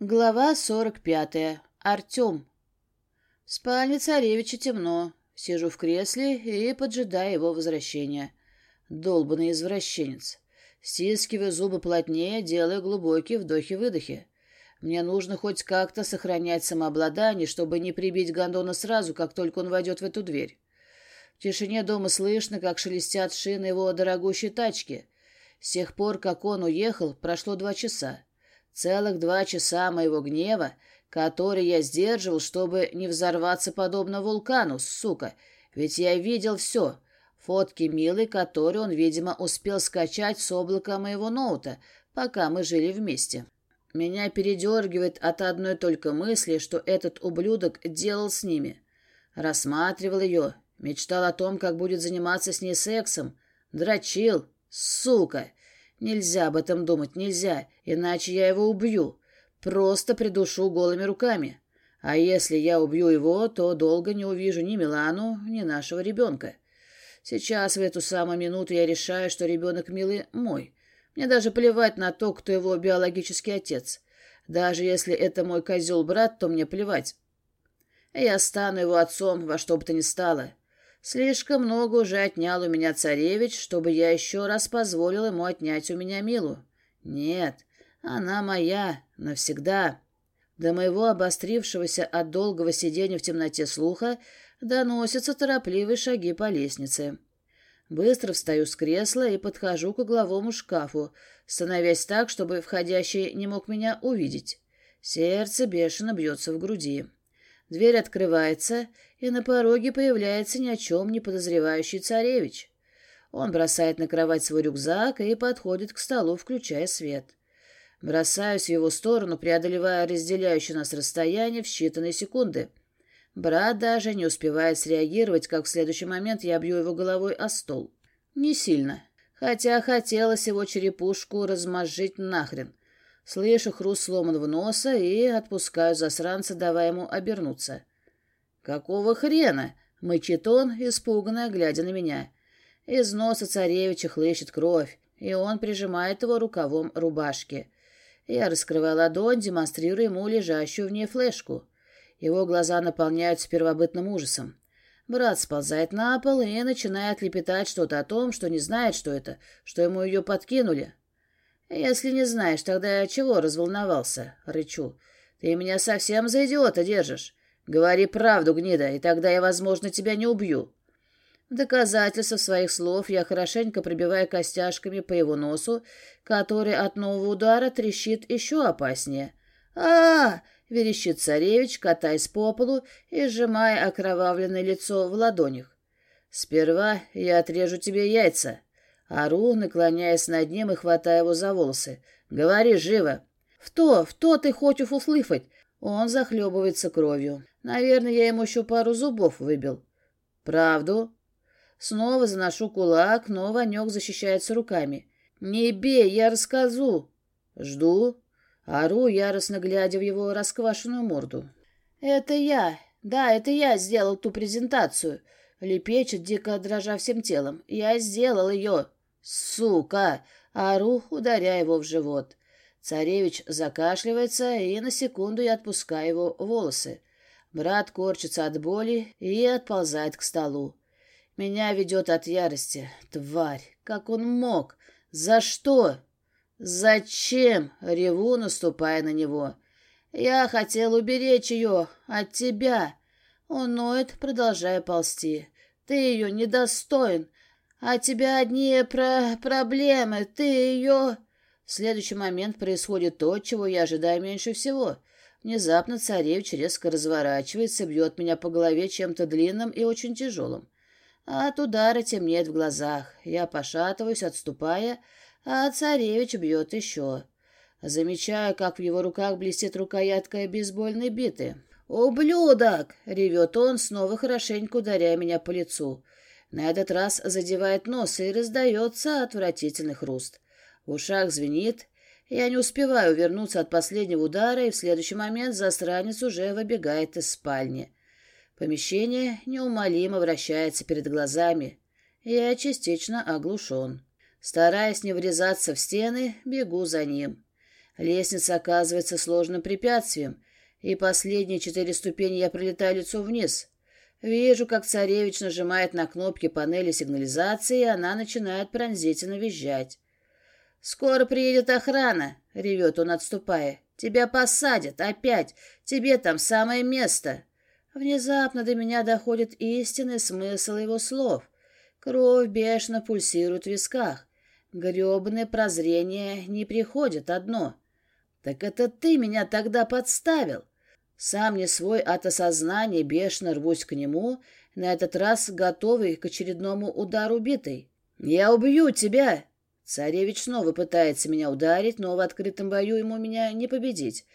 Глава сорок пятая. Артем. В спальне царевича темно. Сижу в кресле и поджидаю его возвращения. Долбанный извращенец. Стискиваю зубы плотнее, делаю глубокие вдохи-выдохи. Мне нужно хоть как-то сохранять самообладание, чтобы не прибить гондона сразу, как только он войдет в эту дверь. В тишине дома слышно, как шелестят шины его дорогущей тачки. С тех пор, как он уехал, прошло два часа. Целых два часа моего гнева, который я сдерживал, чтобы не взорваться подобно вулкану, сука. Ведь я видел все. Фотки Милы, которые он, видимо, успел скачать с облака моего ноута, пока мы жили вместе. Меня передергивает от одной только мысли, что этот ублюдок делал с ними. Рассматривал ее, мечтал о том, как будет заниматься с ней сексом. Дрочил. Сука! Нельзя об этом думать, нельзя, иначе я его убью. Просто придушу голыми руками. А если я убью его, то долго не увижу ни Милану, ни нашего ребенка. Сейчас, в эту самую минуту, я решаю, что ребенок Милы мой. Мне даже плевать на то, кто его биологический отец. Даже если это мой козел-брат, то мне плевать. Я стану его отцом во что бы то ни стало. Слишком много уже отнял у меня царевич, чтобы я еще раз позволил ему отнять у меня Милу. Нет, она моя, навсегда. До моего обострившегося от долгого сидения в темноте слуха доносятся торопливые шаги по лестнице. Быстро встаю с кресла и подхожу к угловому шкафу, становясь так, чтобы входящий не мог меня увидеть. Сердце бешено бьется в груди. Дверь открывается, и на пороге появляется ни о чем не подозревающий царевич. Он бросает на кровать свой рюкзак и подходит к столу, включая свет. Бросаюсь в его сторону, преодолевая разделяющее нас расстояние в считанные секунды. Брат даже не успевает среагировать, как в следующий момент я бью его головой о стол. Не сильно. Хотя хотелось его черепушку размозжить нахрен. Слышу хруст сломанного носа и отпускаю засранца, давая ему обернуться. «Какого хрена?» — мычит он, испуганно глядя на меня. Из носа царевича хлещет кровь, и он прижимает его рукавом рубашки. Я раскрываю ладонь, демонстрируя ему лежащую в ней флешку. Его глаза наполняются первобытным ужасом. Брат сползает на пол и начинает лепетать что-то о том, что не знает, что это, что ему ее подкинули. «Если не знаешь, тогда чего разволновался?» — рычу. «Ты меня совсем за идиота держишь. Говори правду, гнида, и тогда я, возможно, тебя не убью». В доказательство своих слов я хорошенько пробиваю костяшками по его носу, который от нового удара трещит еще опаснее. а, -а, -а верещит царевич, катаясь по полу и сжимая окровавленное лицо в ладонях. «Сперва я отрежу тебе яйца». Ору, наклоняясь над ним и хватая его за волосы. «Говори живо!» «В то, в то ты хочешь услышать!» Он захлебывается кровью. Наверное, я ему еще пару зубов выбил. «Правду?» Снова заношу кулак, но Ванек защищается руками. «Не бей, я расскажу!» «Жду!» Ору, яростно глядя в его расквашенную морду. «Это я! Да, это я сделал ту презентацию!» Лепечет, дико дрожа всем телом. «Я сделал ее!» «Сука!» — ору, ударяя его в живот. Царевич закашливается, и на секунду я отпускаю его волосы. Брат корчится от боли и отползает к столу. Меня ведет от ярости. Тварь! Как он мог? За что? Зачем? Реву, наступая на него. Я хотел уберечь ее от тебя. Он ноет, продолжая ползти. Ты ее недостоин. А тебя одни про проблемы. Ты ее... В следующий момент происходит то, чего я ожидаю меньше всего. Внезапно царевич резко разворачивается, бьет меня по голове чем-то длинным и очень тяжелым. От удара темнеет в глазах. Я пошатываюсь, отступая, а царевич бьет еще. Замечаю, как в его руках блестит рукоятка бейсбольной биты. «Ублюдок!» — ревет он, снова хорошенько ударяя меня по лицу. На этот раз задевает нос и раздается отвратительный хруст. В ушах звенит. Я не успеваю вернуться от последнего удара, и в следующий момент засранец уже выбегает из спальни. Помещение неумолимо вращается перед глазами. Я частично оглушен. Стараясь не врезаться в стены, бегу за ним. Лестница оказывается сложным препятствием, и последние четыре ступени я пролетаю лицом вниз. Вижу, как царевич нажимает на кнопки панели сигнализации, и она начинает пронзительно визжать. «Скоро приедет охрана!» — ревет он, отступая. «Тебя посадят! Опять! Тебе там самое место!» Внезапно до меня доходит истинный смысл его слов. Кровь бешено пульсирует в висках. Гребаное прозрение не приходит одно. «Так это ты меня тогда подставил!» Сам не свой от осознания бешено рвусь к нему, на этот раз готовый к очередному удару битой. «Я убью тебя!» Царевич снова пытается меня ударить, но в открытом бою ему меня не победить.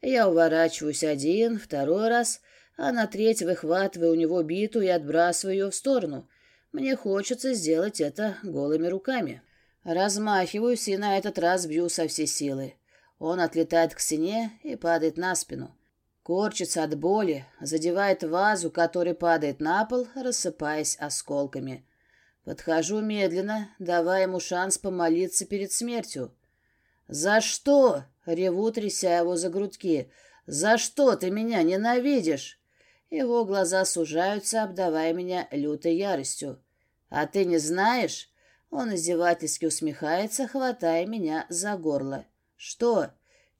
Я уворачиваюсь один, второй раз, а на третий выхватываю у него биту и отбрасываю ее в сторону. Мне хочется сделать это голыми руками. Размахиваюсь и на этот раз бью со всей силы. Он отлетает к стене и падает на спину. Корчится от боли, задевает вазу, который падает на пол, рассыпаясь осколками. Подхожу медленно, давая ему шанс помолиться перед смертью. «За что?» — реву, тряся его за грудки. «За что ты меня ненавидишь?» Его глаза сужаются, обдавая меня лютой яростью. «А ты не знаешь?» Он издевательски усмехается, хватая меня за горло. «Что?»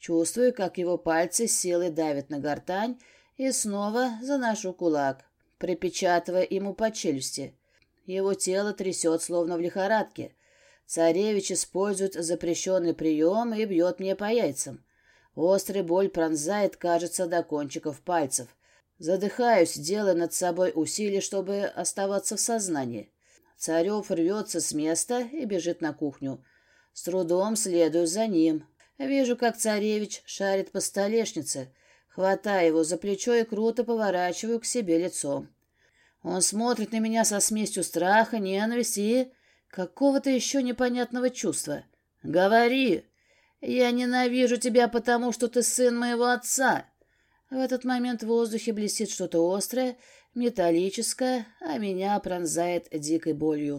Чувствую, как его пальцы силой давят на гортань, и снова заношу кулак, припечатывая ему по челюсти. Его тело трясет, словно в лихорадке. Царевич использует запрещенный прием и бьет мне по яйцам. Острая боль пронзает, кажется, до кончиков пальцев. Задыхаюсь, делая над собой усилия, чтобы оставаться в сознании. Царев рвется с места и бежит на кухню. С трудом следую за ним, Вижу, как царевич шарит по столешнице, хватая его за плечо и круто поворачиваю к себе лицо. Он смотрит на меня со смесью страха, ненависти и какого-то еще непонятного чувства. «Говори! Я ненавижу тебя, потому что ты сын моего отца!» В этот момент в воздухе блестит что-то острое, металлическое, а меня пронзает дикой болью.